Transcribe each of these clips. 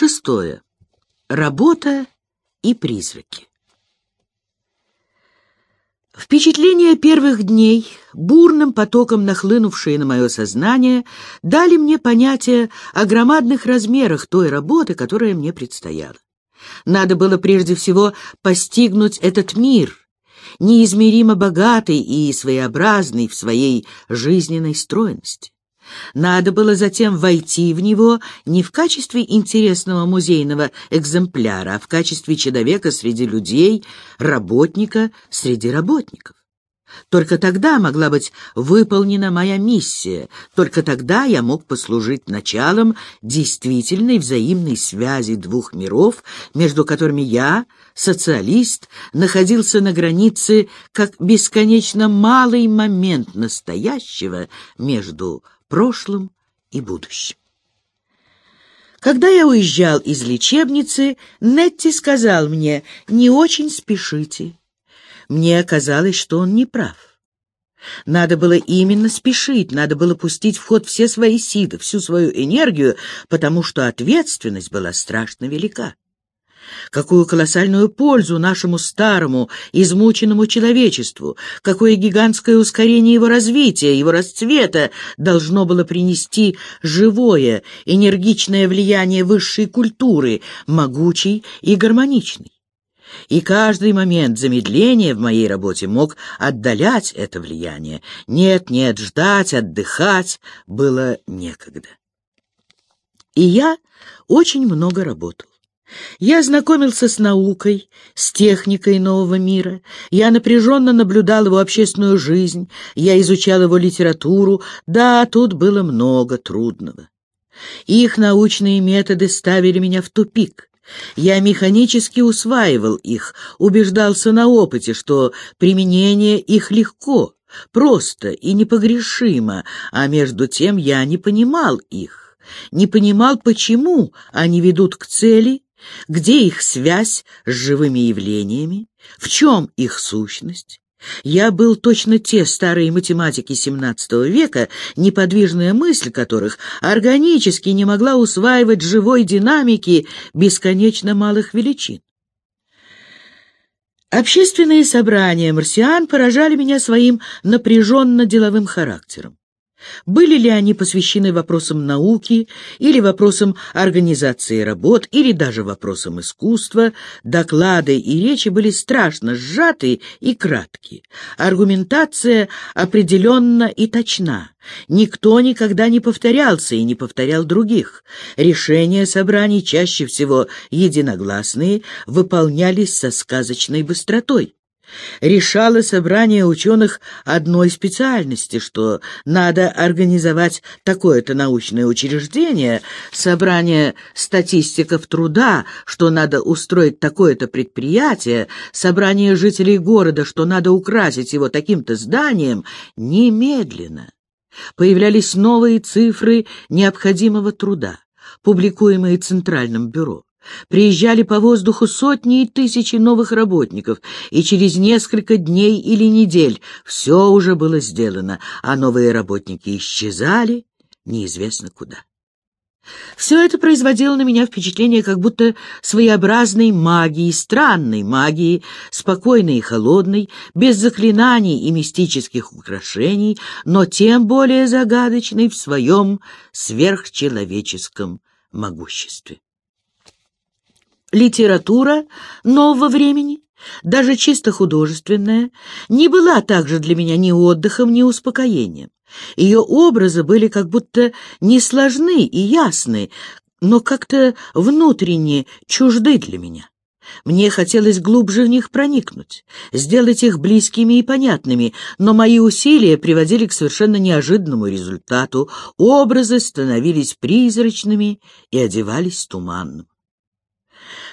Шестое. Работа и призраки. Впечатления первых дней, бурным потоком нахлынувшие на мое сознание, дали мне понятие о громадных размерах той работы, которая мне предстояла. Надо было прежде всего постигнуть этот мир, неизмеримо богатый и своеобразный в своей жизненной стройности. Надо было затем войти в него не в качестве интересного музейного экземпляра, а в качестве человека среди людей, работника среди работников. Только тогда могла быть выполнена моя миссия, только тогда я мог послужить началом действительной взаимной связи двух миров, между которыми я, социалист, находился на границе как бесконечно малый момент настоящего между прошлым и будущим. Когда я уезжал из лечебницы, Нетти сказал мне, не очень спешите. Мне казалось, что он не прав. Надо было именно спешить, надо было пустить в ход все свои силы, всю свою энергию, потому что ответственность была страшно велика. Какую колоссальную пользу нашему старому, измученному человечеству, какое гигантское ускорение его развития, его расцвета должно было принести живое, энергичное влияние высшей культуры, могучей и гармоничной. И каждый момент замедления в моей работе мог отдалять это влияние. Нет, нет, ждать, отдыхать было некогда. И я очень много работал. Я знакомился с наукой, с техникой нового мира, я напряженно наблюдал его общественную жизнь, я изучал его литературу, да, тут было много трудного. Их научные методы ставили меня в тупик. Я механически усваивал их, убеждался на опыте, что применение их легко, просто и непогрешимо, а между тем я не понимал их, не понимал, почему они ведут к цели где их связь с живыми явлениями? В чем их сущность? Я был точно те старые математики XVII века, неподвижная мысль которых органически не могла усваивать живой динамики бесконечно малых величин. Общественные собрания марсиан поражали меня своим напряженно-деловым характером. Были ли они посвящены вопросам науки или вопросам организации работ, или даже вопросам искусства, доклады и речи были страшно сжаты и краткие. Аргументация определенно и точна. Никто никогда не повторялся и не повторял других. Решения собраний, чаще всего единогласные, выполнялись со сказочной быстротой решало собрание ученых одной специальности, что надо организовать такое-то научное учреждение, собрание статистиков труда, что надо устроить такое-то предприятие, собрание жителей города, что надо украсить его таким-то зданием, немедленно. Появлялись новые цифры необходимого труда, публикуемые Центральным бюро. Приезжали по воздуху сотни и тысячи новых работников, и через несколько дней или недель все уже было сделано, а новые работники исчезали неизвестно куда. Все это производило на меня впечатление как будто своеобразной магии, странной магии, спокойной и холодной, без заклинаний и мистических украшений, но тем более загадочной в своем сверхчеловеческом могуществе. Литература нового времени, даже чисто художественная, не была также для меня ни отдыхом, ни успокоением. Ее образы были как будто не сложны и ясны, но как-то внутренне чужды для меня. Мне хотелось глубже в них проникнуть, сделать их близкими и понятными, но мои усилия приводили к совершенно неожиданному результату. Образы становились призрачными и одевались туманным.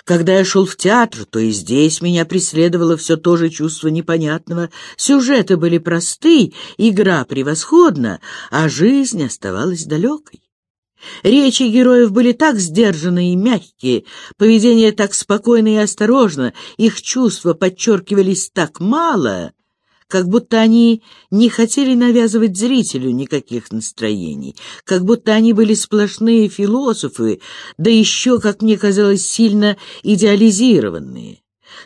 Когда я шел в театр, то и здесь меня преследовало все то же чувство непонятного. Сюжеты были просты, игра превосходна, а жизнь оставалась далекой. Речи героев были так сдержаны и мягкие, поведение так спокойно и осторожно, их чувства подчеркивались так мало, как будто они не хотели навязывать зрителю никаких настроений, как будто они были сплошные философы, да еще, как мне казалось, сильно идеализированные.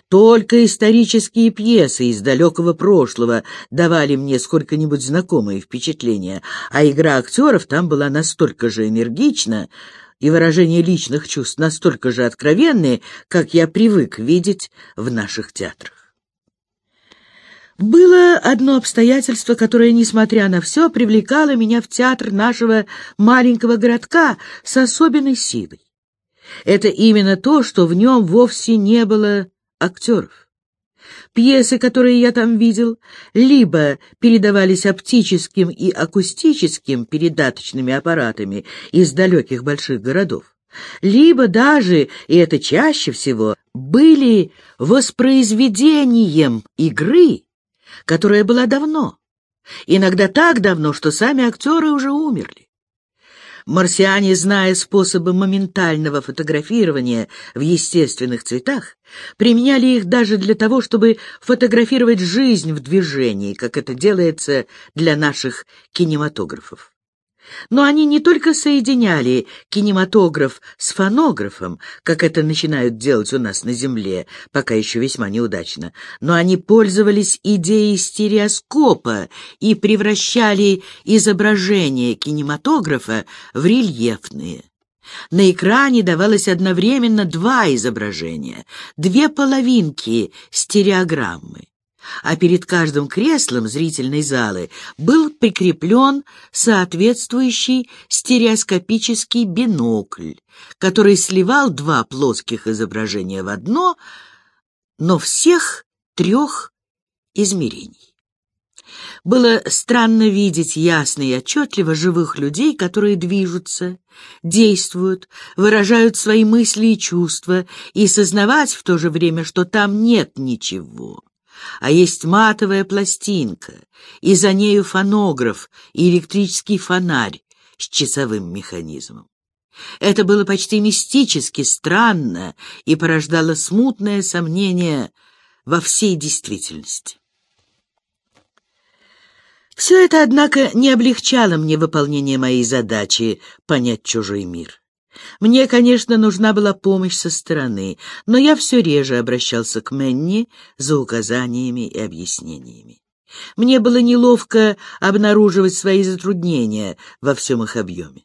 Только исторические пьесы из далекого прошлого давали мне сколько-нибудь знакомые впечатления, а игра актеров там была настолько же энергична, и выражение личных чувств настолько же откровенные, как я привык видеть в наших театрах. Было одно обстоятельство, которое, несмотря на все, привлекало меня в театр нашего маленького городка с особенной силой. Это именно то, что в нем вовсе не было актеров. Пьесы, которые я там видел, либо передавались оптическим и акустическим передаточными аппаратами из далеких больших городов, либо даже, и это чаще всего, были воспроизведением игры, которая была давно, иногда так давно, что сами актеры уже умерли. Марсиане, зная способы моментального фотографирования в естественных цветах, применяли их даже для того, чтобы фотографировать жизнь в движении, как это делается для наших кинематографов. Но они не только соединяли кинематограф с фонографом, как это начинают делать у нас на Земле, пока еще весьма неудачно, но они пользовались идеей стереоскопа и превращали изображения кинематографа в рельефные. На экране давалось одновременно два изображения, две половинки стереограммы а перед каждым креслом зрительной залы был прикреплен соответствующий стереоскопический бинокль, который сливал два плоских изображения в одно, но всех трех измерений. Было странно видеть ясно и отчетливо живых людей, которые движутся, действуют, выражают свои мысли и чувства, и сознавать в то же время, что там нет ничего а есть матовая пластинка, и за нею фонограф и электрический фонарь с часовым механизмом. Это было почти мистически странно и порождало смутное сомнение во всей действительности. Все это, однако, не облегчало мне выполнение моей задачи понять чужой мир. Мне, конечно, нужна была помощь со стороны, но я все реже обращался к Менни за указаниями и объяснениями. Мне было неловко обнаруживать свои затруднения во всем их объеме.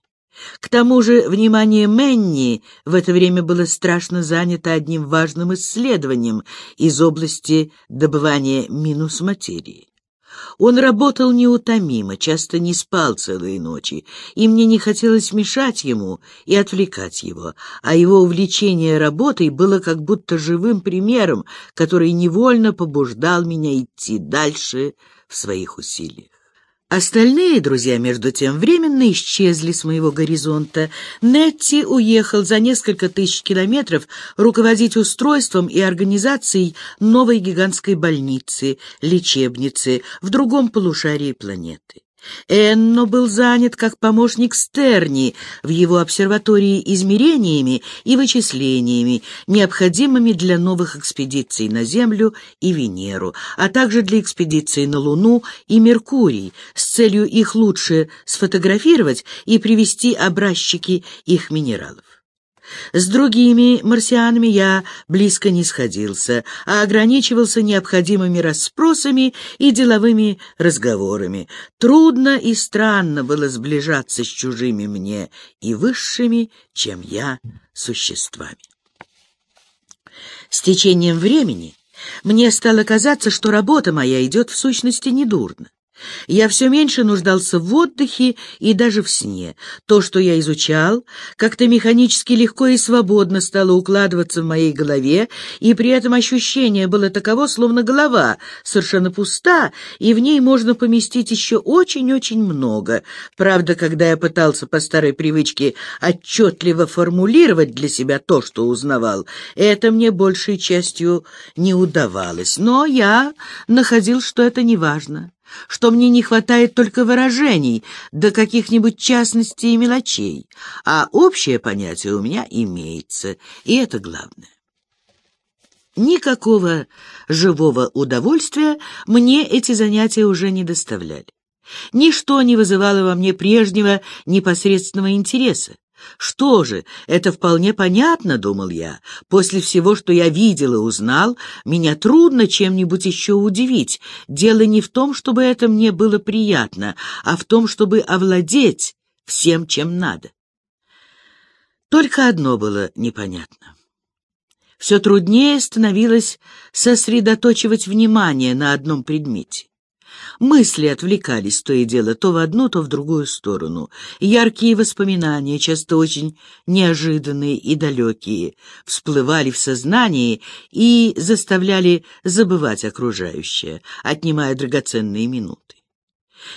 К тому же внимание Менни в это время было страшно занято одним важным исследованием из области добывания минус материи. Он работал неутомимо, часто не спал целые ночи, и мне не хотелось мешать ему и отвлекать его, а его увлечение работой было как будто живым примером, который невольно побуждал меня идти дальше в своих усилиях. Остальные друзья, между тем, временно исчезли с моего горизонта. Нетти уехал за несколько тысяч километров руководить устройством и организацией новой гигантской больницы, лечебницы в другом полушарии планеты. Энно был занят как помощник Стерни в его обсерватории измерениями и вычислениями, необходимыми для новых экспедиций на Землю и Венеру, а также для экспедиций на Луну и Меркурий, с целью их лучше сфотографировать и привести образчики их минералов. С другими марсианами я близко не сходился, а ограничивался необходимыми расспросами и деловыми разговорами. Трудно и странно было сближаться с чужими мне и высшими, чем я, существами. С течением времени мне стало казаться, что работа моя идет в сущности недурно. Я все меньше нуждался в отдыхе и даже в сне. То, что я изучал, как-то механически легко и свободно стало укладываться в моей голове, и при этом ощущение было таково, словно голова совершенно пуста, и в ней можно поместить еще очень-очень много. Правда, когда я пытался по старой привычке отчетливо формулировать для себя то, что узнавал, это мне большей частью не удавалось. Но я находил, что это неважно что мне не хватает только выражений до каких-нибудь частностей и мелочей, а общее понятие у меня имеется, и это главное. Никакого живого удовольствия мне эти занятия уже не доставляли. Ничто не вызывало во мне прежнего непосредственного интереса. Что же, это вполне понятно, думал я. После всего, что я видел и узнал, меня трудно чем-нибудь еще удивить. Дело не в том, чтобы это мне было приятно, а в том, чтобы овладеть всем, чем надо. Только одно было непонятно. Все труднее становилось сосредоточивать внимание на одном предмете. Мысли отвлекались то и дело то в одну, то в другую сторону. Яркие воспоминания, часто очень неожиданные и далекие, всплывали в сознании и заставляли забывать окружающее, отнимая драгоценные минуты.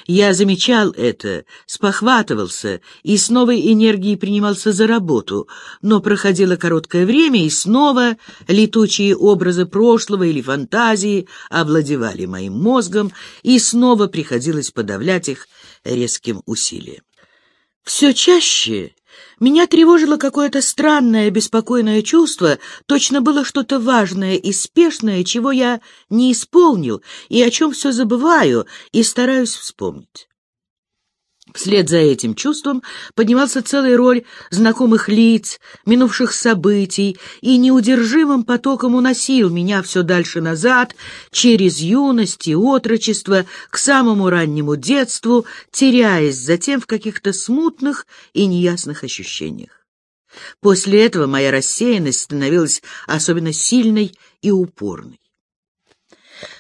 Я замечал это, спохватывался и с новой энергией принимался за работу, но проходило короткое время, и снова летучие образы прошлого или фантазии овладевали моим мозгом, и снова приходилось подавлять их резким усилием. Все чаще меня тревожило какое-то странное, беспокойное чувство, точно было что-то важное и спешное, чего я не исполнил и о чем все забываю и стараюсь вспомнить. Вслед за этим чувством поднимался целая роль знакомых лиц, минувших событий, и неудержимым потоком уносил меня все дальше назад, через юность и отрочество, к самому раннему детству, теряясь затем в каких-то смутных и неясных ощущениях. После этого моя рассеянность становилась особенно сильной и упорной.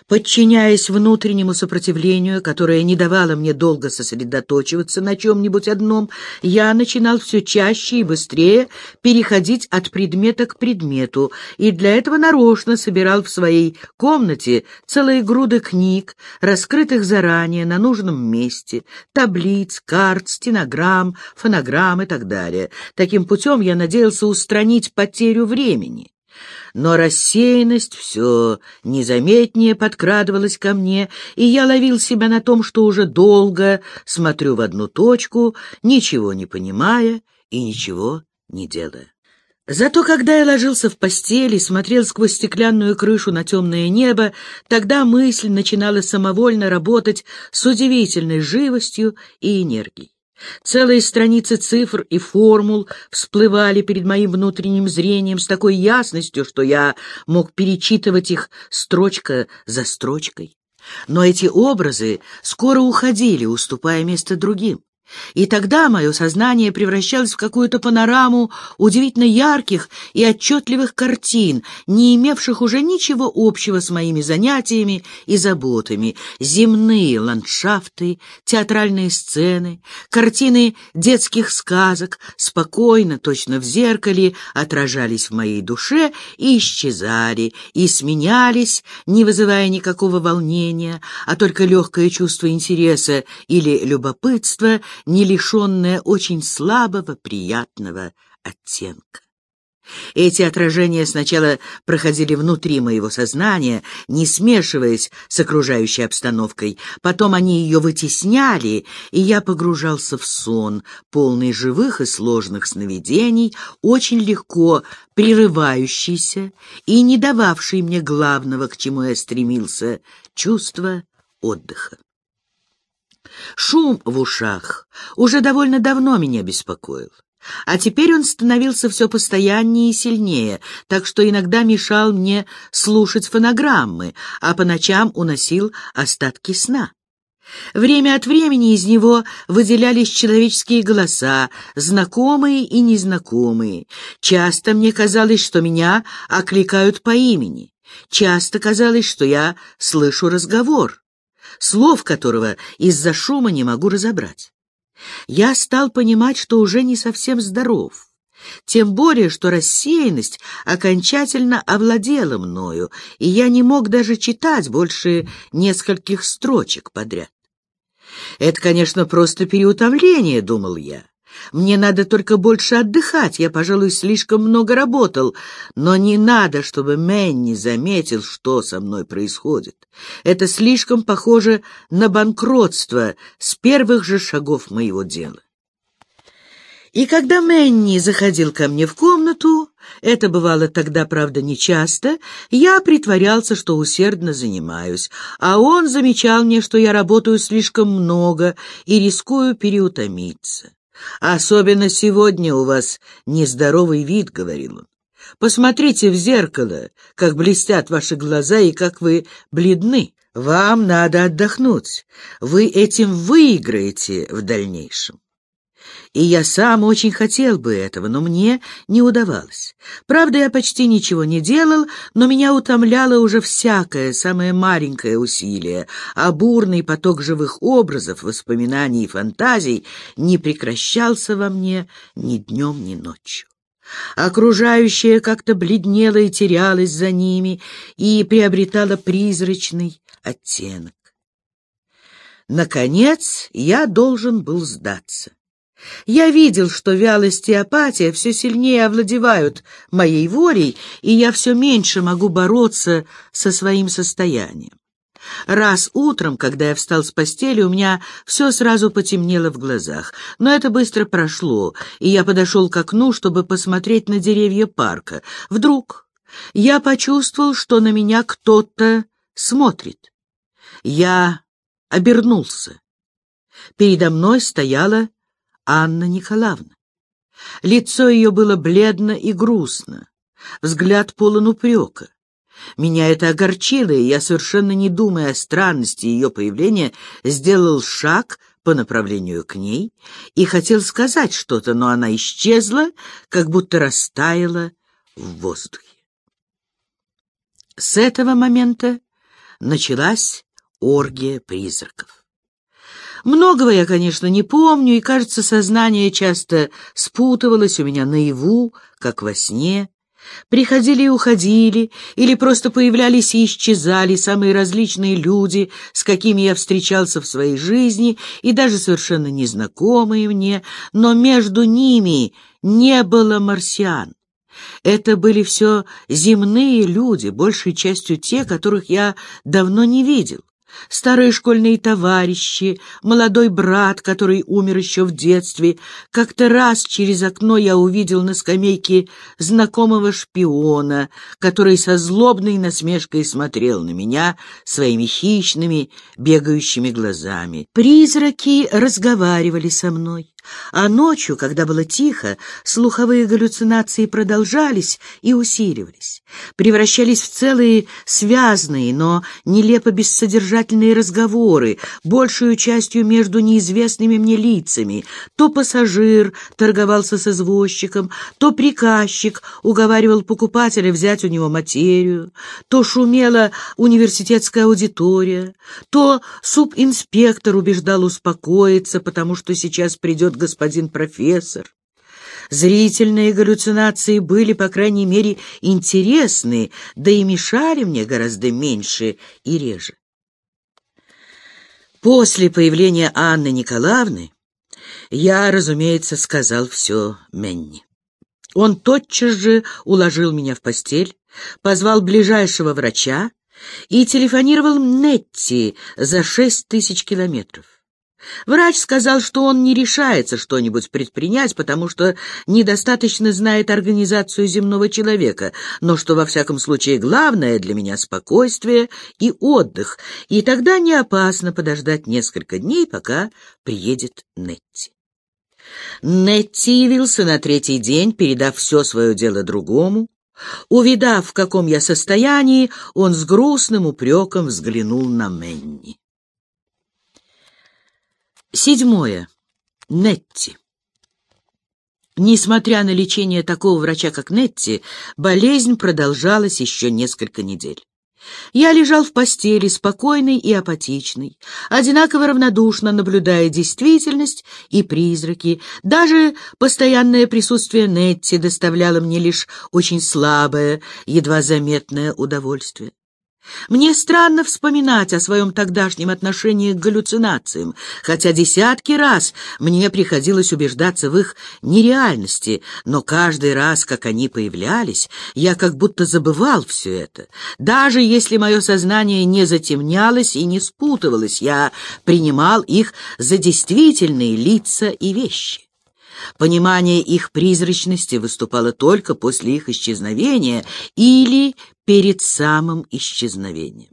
Подчиняясь внутреннему сопротивлению, которое не давало мне долго сосредоточиваться на чем-нибудь одном, я начинал все чаще и быстрее переходить от предмета к предмету, и для этого нарочно собирал в своей комнате целые груды книг, раскрытых заранее на нужном месте, таблиц, карт, стенограмм, фонограмм и так далее. Таким путем я надеялся устранить потерю времени но рассеянность все незаметнее подкрадывалась ко мне, и я ловил себя на том, что уже долго смотрю в одну точку, ничего не понимая и ничего не делая. Зато когда я ложился в постель и смотрел сквозь стеклянную крышу на темное небо, тогда мысль начинала самовольно работать с удивительной живостью и энергией. Целые страницы цифр и формул всплывали перед моим внутренним зрением с такой ясностью, что я мог перечитывать их строчка за строчкой. Но эти образы скоро уходили, уступая место другим. И тогда мое сознание превращалось в какую-то панораму удивительно ярких и отчетливых картин, не имевших уже ничего общего с моими занятиями и заботами. Земные ландшафты, театральные сцены, картины детских сказок спокойно, точно в зеркале, отражались в моей душе и исчезали, и сменялись, не вызывая никакого волнения, а только легкое чувство интереса или любопытства — не лишенное очень слабого приятного оттенка. Эти отражения сначала проходили внутри моего сознания, не смешиваясь с окружающей обстановкой, потом они ее вытесняли, и я погружался в сон, полный живых и сложных сновидений, очень легко прерывающийся и не дававший мне главного, к чему я стремился, чувства отдыха. Шум в ушах уже довольно давно меня беспокоил. А теперь он становился все постояннее и сильнее, так что иногда мешал мне слушать фонограммы, а по ночам уносил остатки сна. Время от времени из него выделялись человеческие голоса, знакомые и незнакомые. Часто мне казалось, что меня окликают по имени. Часто казалось, что я слышу разговор слов которого из-за шума не могу разобрать. Я стал понимать, что уже не совсем здоров. Тем более, что рассеянность окончательно овладела мною, и я не мог даже читать больше нескольких строчек подряд. Это, конечно, просто переутомление, думал я. Мне надо только больше отдыхать, я, пожалуй, слишком много работал, но не надо, чтобы Мэнни заметил, что со мной происходит. Это слишком похоже на банкротство с первых же шагов моего дела. И когда Мэнни заходил ко мне в комнату, это бывало тогда, правда, нечасто, я притворялся, что усердно занимаюсь, а он замечал мне, что я работаю слишком много и рискую переутомиться. «Особенно сегодня у вас нездоровый вид», — говорил он. «Посмотрите в зеркало, как блестят ваши глаза и как вы бледны. Вам надо отдохнуть. Вы этим выиграете в дальнейшем». И я сам очень хотел бы этого, но мне не удавалось. Правда, я почти ничего не делал, но меня утомляло уже всякое, самое маленькое усилие, а бурный поток живых образов, воспоминаний и фантазий не прекращался во мне ни днем, ни ночью. Окружающее как-то бледнело и терялось за ними и приобретало призрачный оттенок. Наконец, я должен был сдаться. Я видел, что вялость и апатия все сильнее овладевают моей волей, и я все меньше могу бороться со своим состоянием. Раз утром, когда я встал с постели, у меня все сразу потемнело в глазах, но это быстро прошло, и я подошел к окну, чтобы посмотреть на деревья парка. Вдруг я почувствовал, что на меня кто-то смотрит. Я обернулся. Передо мной стояла Анна Николаевна. Лицо ее было бледно и грустно, взгляд полон упрека. Меня это огорчило, и я, совершенно не думая о странности ее появления, сделал шаг по направлению к ней и хотел сказать что-то, но она исчезла, как будто растаяла в воздухе. С этого момента началась оргия призраков. Многого я, конечно, не помню, и, кажется, сознание часто спутывалось у меня наяву, как во сне. Приходили и уходили, или просто появлялись и исчезали самые различные люди, с какими я встречался в своей жизни, и даже совершенно незнакомые мне, но между ними не было марсиан. Это были все земные люди, большей частью те, которых я давно не видел старые школьные товарищи, молодой брат, который умер еще в детстве. Как-то раз через окно я увидел на скамейке знакомого шпиона, который со злобной насмешкой смотрел на меня своими хищными, бегающими глазами. Призраки разговаривали со мной. А ночью, когда было тихо, слуховые галлюцинации продолжались и усиливались, превращались в целые связные, но нелепо бессодержательные разговоры, большую частью между неизвестными мне лицами. То пассажир торговался с извозчиком, то приказчик уговаривал покупателя взять у него материю, то шумела университетская аудитория, то субинспектор убеждал успокоиться, потому что сейчас придет господин профессор. Зрительные галлюцинации были, по крайней мере, интересны, да и мешали мне гораздо меньше и реже. После появления Анны Николаевны я, разумеется, сказал все Менни. Он тотчас же уложил меня в постель, позвал ближайшего врача и телефонировал Нетти за шесть тысяч километров. Врач сказал, что он не решается что-нибудь предпринять, потому что недостаточно знает организацию земного человека, но что во всяком случае главное для меня спокойствие и отдых, и тогда не опасно подождать несколько дней, пока приедет Нетти. Нетти явился на третий день, передав все свое дело другому. Увидав, в каком я состоянии, он с грустным упреком взглянул на Менни. Седьмое. Нетти. Несмотря на лечение такого врача, как Нетти, болезнь продолжалась еще несколько недель. Я лежал в постели, спокойный и апатичный, одинаково равнодушно наблюдая действительность и призраки. Даже постоянное присутствие Нетти доставляло мне лишь очень слабое, едва заметное удовольствие. Мне странно вспоминать о своем тогдашнем отношении к галлюцинациям, хотя десятки раз мне приходилось убеждаться в их нереальности, но каждый раз, как они появлялись, я как будто забывал все это. Даже если мое сознание не затемнялось и не спутывалось, я принимал их за действительные лица и вещи. Понимание их призрачности выступало только после их исчезновения или перед самым исчезновением.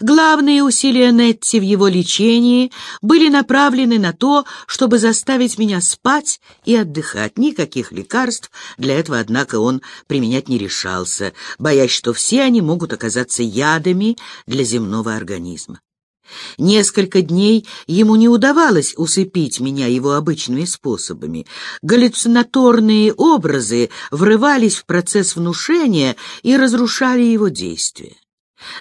Главные усилия Нетти в его лечении были направлены на то, чтобы заставить меня спать и отдыхать. Никаких лекарств для этого, однако, он применять не решался, боясь, что все они могут оказаться ядами для земного организма. Несколько дней ему не удавалось усыпить меня его обычными способами. Галлюцинаторные образы врывались в процесс внушения и разрушали его действия.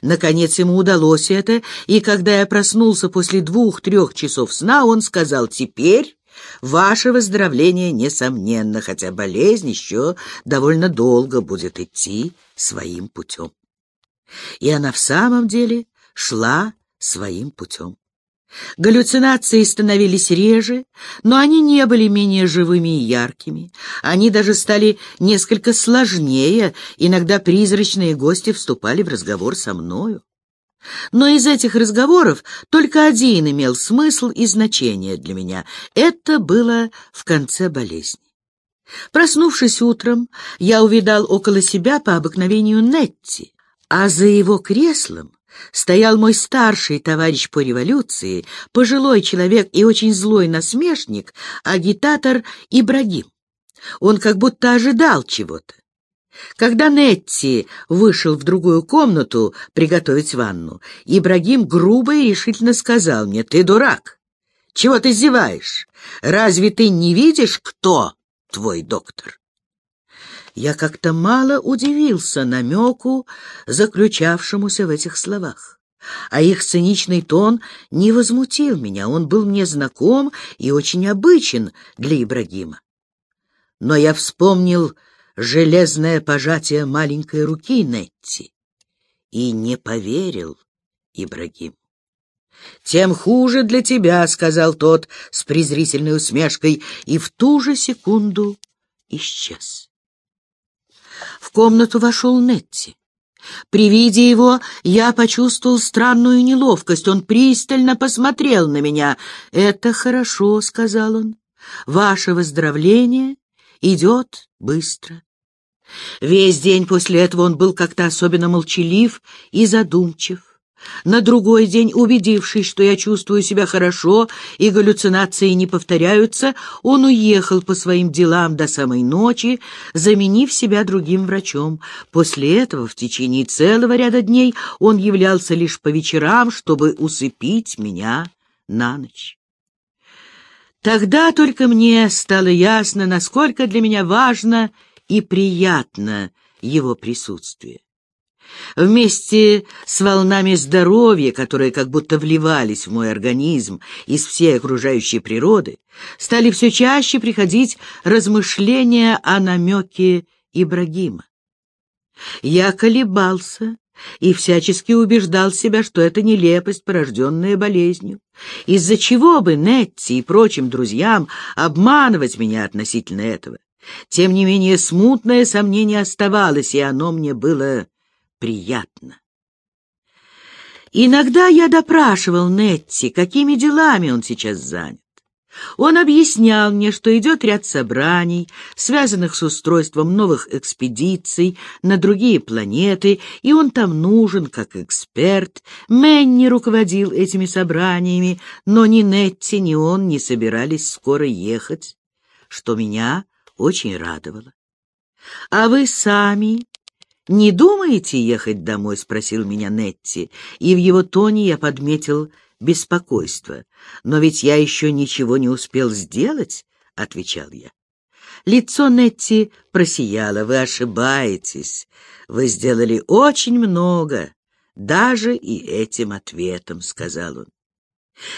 Наконец ему удалось это, и когда я проснулся после двух-трех часов сна, он сказал «Теперь ваше выздоровление несомненно, хотя болезнь еще довольно долго будет идти своим путем». И она в самом деле шла своим путем. Галлюцинации становились реже, но они не были менее живыми и яркими. Они даже стали несколько сложнее, иногда призрачные гости вступали в разговор со мною. Но из этих разговоров только один имел смысл и значение для меня. Это было в конце болезни. Проснувшись утром, я увидал около себя по обыкновению Нетти, а за его креслом стоял мой старший товарищ по революции, пожилой человек и очень злой насмешник, агитатор Ибрагим. Он как будто ожидал чего-то. Когда Нетти вышел в другую комнату приготовить ванну, Ибрагим грубо и решительно сказал мне, «Ты дурак! Чего ты зеваешь? Разве ты не видишь, кто твой доктор?» Я как-то мало удивился намеку, заключавшемуся в этих словах. А их циничный тон не возмутил меня, он был мне знаком и очень обычен для Ибрагима. Но я вспомнил железное пожатие маленькой руки Нетти и не поверил Ибрагиму. «Тем хуже для тебя», — сказал тот с презрительной усмешкой, и в ту же секунду исчез. В комнату вошел Нетти. При виде его я почувствовал странную неловкость. Он пристально посмотрел на меня. «Это хорошо», — сказал он. «Ваше выздоровление идет быстро». Весь день после этого он был как-то особенно молчалив и задумчив. На другой день, убедившись, что я чувствую себя хорошо и галлюцинации не повторяются, он уехал по своим делам до самой ночи, заменив себя другим врачом. После этого в течение целого ряда дней он являлся лишь по вечерам, чтобы усыпить меня на ночь. Тогда только мне стало ясно, насколько для меня важно и приятно его присутствие. Вместе с волнами здоровья, которые как будто вливались в мой организм из всей окружающей природы, стали все чаще приходить размышления о намеке Ибрагима. Я колебался и всячески убеждал себя, что это нелепость, порожденная болезнью. Из-за чего бы Нетти и прочим друзьям обманывать меня относительно этого? Тем не менее, смутное сомнение оставалось, и оно мне было приятно. Иногда я допрашивал Нетти, какими делами он сейчас занят. Он объяснял мне, что идет ряд собраний, связанных с устройством новых экспедиций на другие планеты, и он там нужен как эксперт. Мэнни руководил этими собраниями, но ни Нетти, ни он не собирались скоро ехать, что меня очень радовало. А вы сами «Не думаете ехать домой?» — спросил меня Нетти, и в его тоне я подметил беспокойство. «Но ведь я еще ничего не успел сделать», — отвечал я. Лицо Нетти просияло. «Вы ошибаетесь. Вы сделали очень много, даже и этим ответом», — сказал он.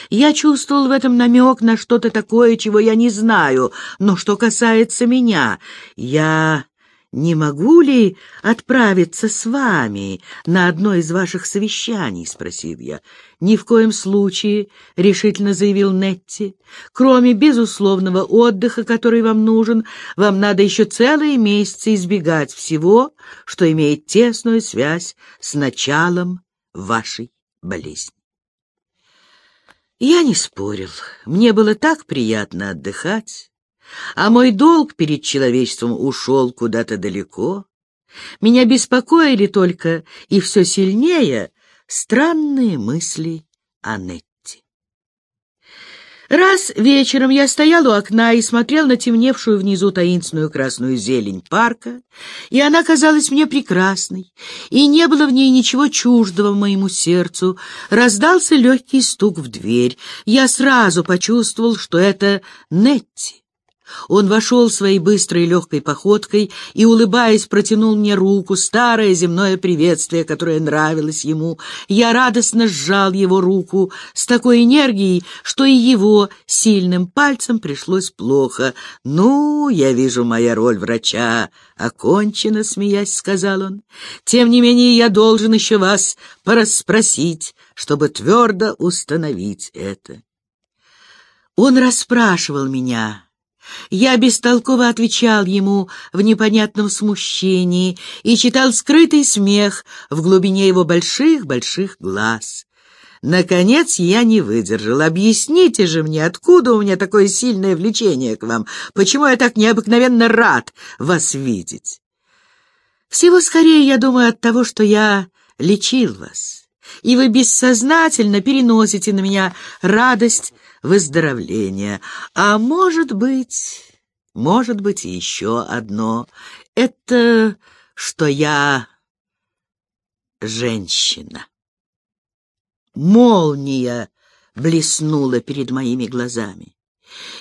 Я чувствовал в этом намек на что-то такое, чего я не знаю, но что касается меня, я не могу ли отправиться с вами на одно из ваших совещаний?» — спросил я. «Ни в коем случае», — решительно заявил Нетти. «Кроме безусловного отдыха, который вам нужен, вам надо еще целые месяцы избегать всего, что имеет тесную связь с началом вашей болезни». Я не спорил. Мне было так приятно отдыхать. А мой долг перед человечеством ушел куда-то далеко. Меня беспокоили только и все сильнее странные мысли о Нетте. Раз вечером я стоял у окна и смотрел на темневшую внизу таинственную красную зелень парка, и она казалась мне прекрасной, и не было в ней ничего чуждого моему сердцу. Раздался легкий стук в дверь. Я сразу почувствовал, что это Нетти. Он вошел своей быстрой легкой походкой и, улыбаясь, протянул мне руку, старое земное приветствие, которое нравилось ему. Я радостно сжал его руку с такой энергией, что и его сильным пальцем пришлось плохо. «Ну, я вижу, моя роль врача окончена», — смеясь, сказал он. «Тем не менее, я должен еще вас порасспросить, чтобы твердо установить это». Он расспрашивал меня я бестолково отвечал ему в непонятном смущении и читал скрытый смех в глубине его больших-больших глаз. Наконец я не выдержал. Объясните же мне, откуда у меня такое сильное влечение к вам? Почему я так необыкновенно рад вас видеть? Всего скорее, я думаю, от того, что я лечил вас, и вы бессознательно переносите на меня радость выздоровления. А может быть, может быть, еще одно. Это что я женщина. Молния блеснула перед моими глазами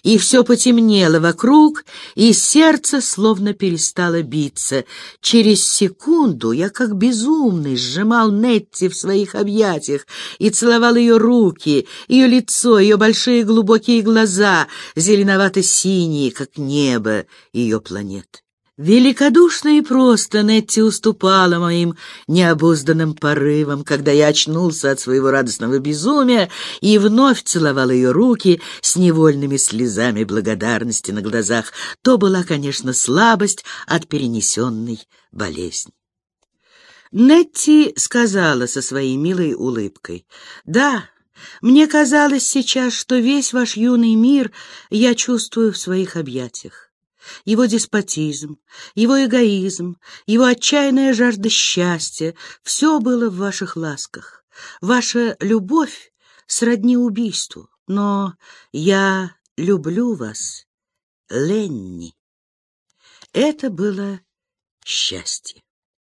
и все потемнело вокруг, и сердце словно перестало биться. Через секунду я, как безумный, сжимал Нетти в своих объятиях и целовал ее руки, ее лицо, ее большие глубокие глаза, зеленовато-синие, как небо ее планеты. Великодушно и просто Нетти уступала моим необузданным порывам, когда я очнулся от своего радостного безумия и вновь целовал ее руки с невольными слезами благодарности на глазах. То была, конечно, слабость от перенесенной болезни. Нетти сказала со своей милой улыбкой, «Да, мне казалось сейчас, что весь ваш юный мир я чувствую в своих объятиях его деспотизм, его эгоизм, его отчаянная жажда счастья — все было в ваших ласках. Ваша любовь сродни убийству, но я люблю вас, Ленни. Это было счастье.